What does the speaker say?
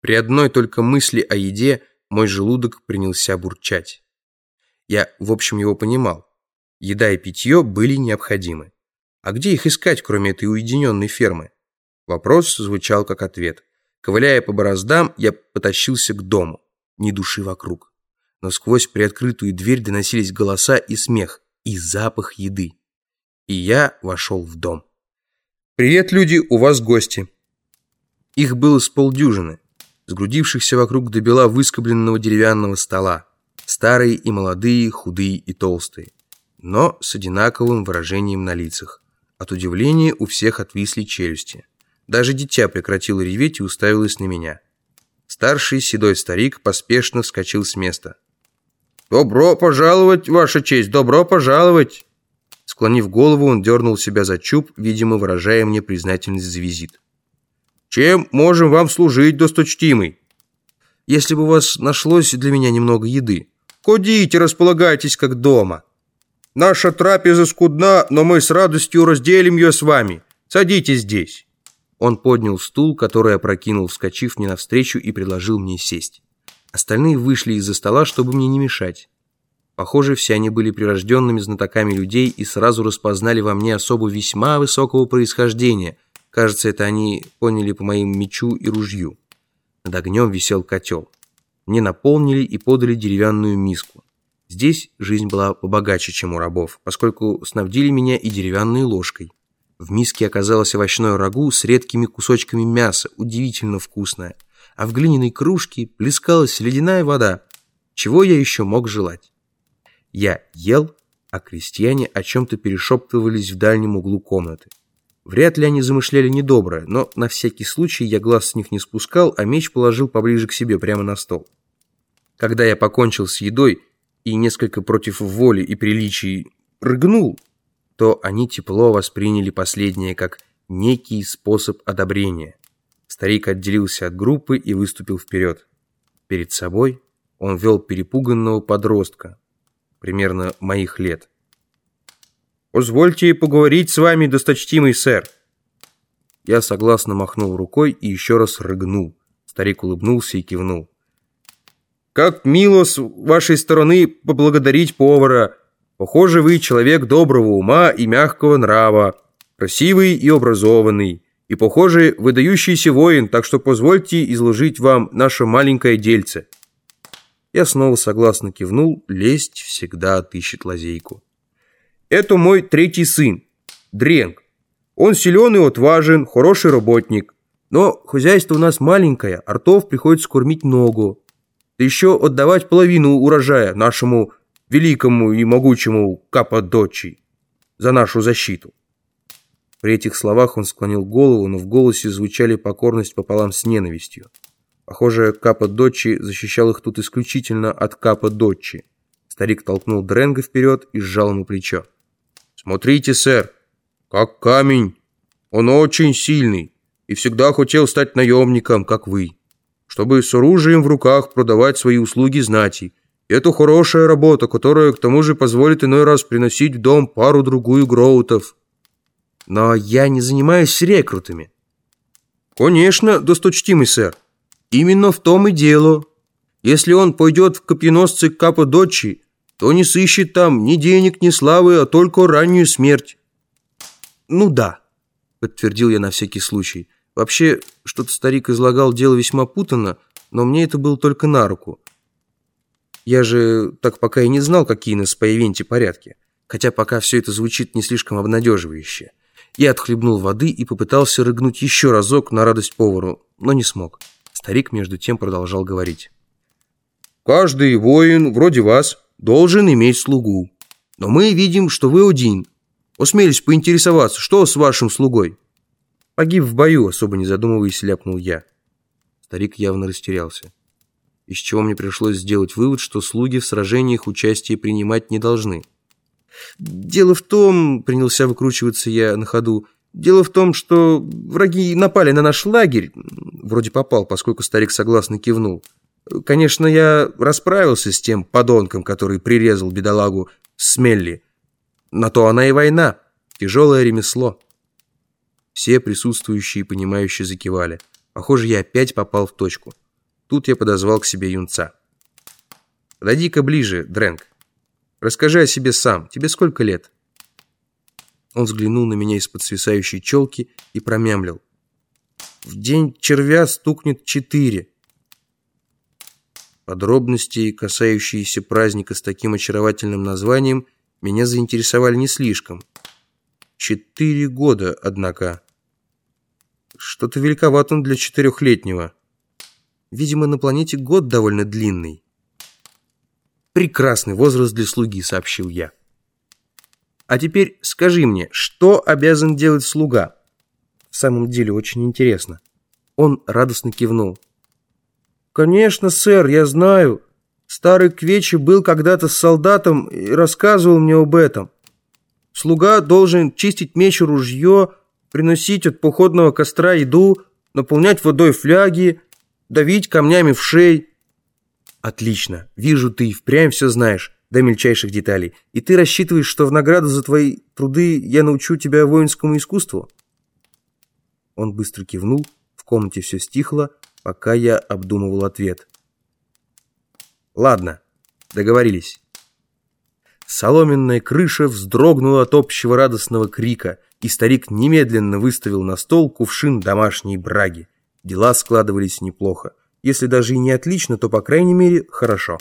При одной только мысли о еде мой желудок принялся бурчать. Я, в общем, его понимал. Еда и питье были необходимы. А где их искать, кроме этой уединенной фермы? Вопрос звучал как ответ. Ковыляя по бороздам, я потащился к дому. Ни души вокруг. Но сквозь приоткрытую дверь доносились голоса и смех, и запах еды. И я вошел в дом. «Привет, люди, у вас гости». Их было с полдюжины, сгрудившихся вокруг до бела выскобленного деревянного стола. Старые и молодые, худые и толстые. Но с одинаковым выражением на лицах. От удивления у всех отвисли челюсти. Даже дитя прекратило реветь и уставилось на меня. Старший седой старик поспешно вскочил с места. «Добро пожаловать, Ваша честь, добро пожаловать!» Склонив голову, он дернул себя за чуб, видимо, выражая мне признательность за визит. «Чем можем вам служить, досточтимый?» «Если бы у вас нашлось для меня немного еды». «Ходите, располагайтесь, как дома». «Наша трапеза скудна, но мы с радостью разделим ее с вами. Садитесь здесь». Он поднял стул, который опрокинул, вскочив мне навстречу и предложил мне сесть. Остальные вышли из-за стола, чтобы мне не мешать. Похоже, все они были прирожденными знатоками людей и сразу распознали во мне особо весьма высокого происхождения. Кажется, это они поняли по моим мечу и ружью. Над огнем висел котел. Мне наполнили и подали деревянную миску. Здесь жизнь была побогаче, чем у рабов, поскольку снабдили меня и деревянной ложкой. В миске оказалось овощное рагу с редкими кусочками мяса, удивительно вкусное. А в глиняной кружке плескалась ледяная вода. Чего я еще мог желать? Я ел, а крестьяне о чем-то перешептывались в дальнем углу комнаты. Вряд ли они замышляли недоброе, но на всякий случай я глаз с них не спускал, а меч положил поближе к себе, прямо на стол. Когда я покончил с едой и несколько против воли и приличий рыгнул, то они тепло восприняли последнее как некий способ одобрения. Старик отделился от группы и выступил вперед. Перед собой он вел перепуганного подростка, примерно моих лет. «Позвольте поговорить с вами, досточтимый сэр!» Я согласно махнул рукой и еще раз рыгнул. Старик улыбнулся и кивнул. «Как мило с вашей стороны поблагодарить повара!» Похоже, вы человек доброго ума и мягкого нрава, красивый и образованный, и, похоже, выдающийся воин, так что позвольте изложить вам наше маленькое дельце». Я снова согласно кивнул, лесть всегда отыщет лазейку. «Это мой третий сын, Дренг. Он силен и отважен, хороший работник. Но хозяйство у нас маленькое, артов приходится кормить ногу. Да еще отдавать половину урожая нашему великому и могучему Каппадочи за нашу защиту. При этих словах он склонил голову, но в голосе звучали покорность пополам с ненавистью. Похоже, Каппадочи защищал их тут исключительно от Каппадочи. Старик толкнул Дренга вперед и сжал ему плечо. «Смотрите, сэр, как камень. Он очень сильный и всегда хотел стать наемником, как вы, чтобы с оружием в руках продавать свои услуги знати, это хорошая работа, которая к тому же позволит иной раз приносить в дом пару-другую гроутов. Но я не занимаюсь рекрутами. Конечно, досточтимый сэр. Именно в том и дело. Если он пойдет в копьеносцы Каппадочи, то не сыщет там ни денег, ни славы, а только раннюю смерть. Ну да, подтвердил я на всякий случай. Вообще, что-то старик излагал дело весьма путанно, но мне это было только на руку. Я же так пока и не знал, какие на Спаевенте порядки. Хотя пока все это звучит не слишком обнадеживающе. Я отхлебнул воды и попытался рыгнуть еще разок на радость повару, но не смог. Старик между тем продолжал говорить. «Каждый воин, вроде вас, должен иметь слугу. Но мы видим, что вы один. Осмелись поинтересоваться, что с вашим слугой?» «Погиб в бою», особо не задумываясь, ляпнул я. Старик явно растерялся из чего мне пришлось сделать вывод, что слуги в сражениях участие принимать не должны. «Дело в том...» — принялся выкручиваться я на ходу. «Дело в том, что враги напали на наш лагерь...» Вроде попал, поскольку старик согласно кивнул. «Конечно, я расправился с тем подонком, который прирезал бедолагу Смелли. На то она и война. Тяжелое ремесло». Все присутствующие, понимающие, закивали. Похоже, я опять попал в точку. Тут я подозвал к себе юнца. «Подойди-ка ближе, Дрэнк. Расскажи о себе сам. Тебе сколько лет?» Он взглянул на меня из-под свисающей челки и промямлил. «В день червя стукнет четыре». Подробности, касающиеся праздника с таким очаровательным названием, меня заинтересовали не слишком. Четыре года, однако. Что-то великоват он для четырехлетнего. Видимо, на планете год довольно длинный. «Прекрасный возраст для слуги», — сообщил я. «А теперь скажи мне, что обязан делать слуга?» «В самом деле очень интересно». Он радостно кивнул. «Конечно, сэр, я знаю. Старый Квечи был когда-то с солдатом и рассказывал мне об этом. Слуга должен чистить меч и ружье, приносить от походного костра еду, наполнять водой фляги, давить камнями в шей». «Отлично. Вижу, ты и впрямь все знаешь, до мельчайших деталей. И ты рассчитываешь, что в награду за твои труды я научу тебя воинскому искусству?» Он быстро кивнул, в комнате все стихло, пока я обдумывал ответ. «Ладно, договорились». Соломенная крыша вздрогнула от общего радостного крика, и старик немедленно выставил на стол кувшин домашней браги. Дела складывались неплохо. Если даже и не отлично, то, по крайней мере, хорошо.